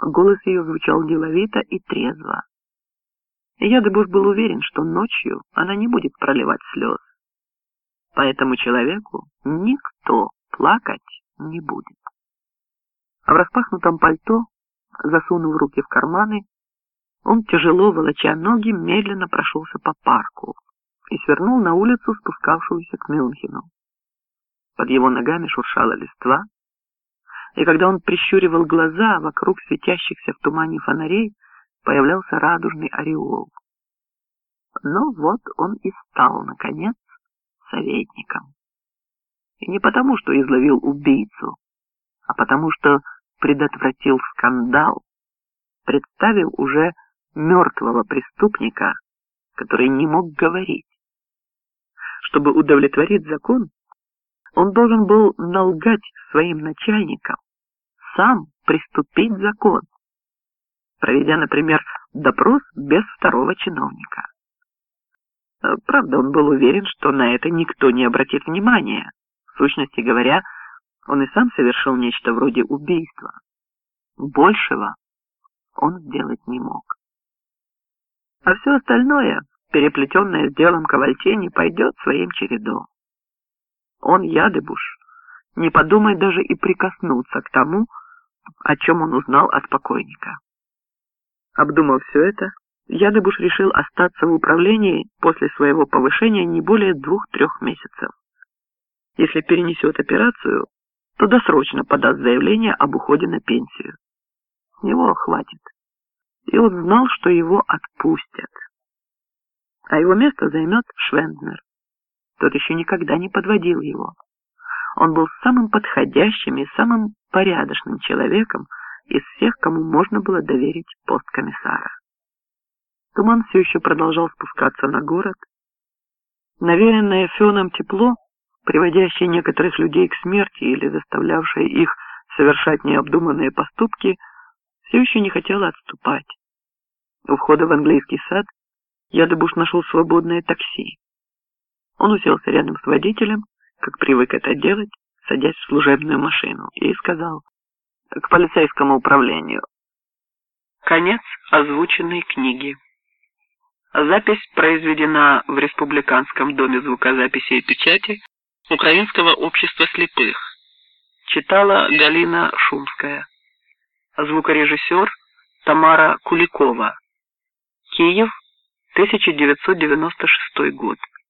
Голос ее звучал деловито и трезво. Ядыбуш был уверен, что ночью она не будет проливать слез. По этому человеку никто плакать не будет. А в распахнутом пальто, засунув руки в карманы, он, тяжело волоча ноги, медленно прошелся по парку и свернул на улицу, спускавшуюся к Мюнхену. Под его ногами шуршала листва, и когда он прищуривал глаза, вокруг светящихся в тумане фонарей появлялся радужный ореол. Но вот он и стал, наконец, советником. И не потому, что изловил убийцу, а потому, что предотвратил скандал, представил уже мертвого преступника, который не мог говорить. Чтобы удовлетворить закон, он должен был налгать своим начальникам, сам приступить закон, проведя, например, допрос без второго чиновника. Правда, он был уверен, что на это никто не обратит внимания. В сущности говоря, он и сам совершил нечто вроде убийства. Большего он сделать не мог. А все остальное, переплетенное с делом Ковальтени, пойдет своим чередом. Он, Ядыбуш, не подумает даже и прикоснуться к тому, о чем он узнал от покойника. Обдумав все это, Ядыбуш решил остаться в управлении после своего повышения не более двух-трех месяцев. Если перенесет операцию, то досрочно подаст заявление об уходе на пенсию. Его хватит. И он знал, что его отпустят. А его место займет Швенднер. Тот еще никогда не подводил его. Он был самым подходящим и самым порядочным человеком из всех, кому можно было доверить пост комиссара. Туман все еще продолжал спускаться на город. Навеянное феном тепло, приводящее некоторых людей к смерти или заставлявшее их совершать необдуманные поступки, все еще не хотело отступать. У входа в английский сад Ядыбуш нашел свободное такси. Он уселся рядом с водителем, как привык это делать, садясь в служебную машину, и сказал «К полицейскому управлению». Конец озвученной книги. Запись произведена в Республиканском доме звукозаписи и печати Украинского общества слепых. Читала Галина Шумская. Звукорежиссер Тамара Куликова. Киев, 1996 год.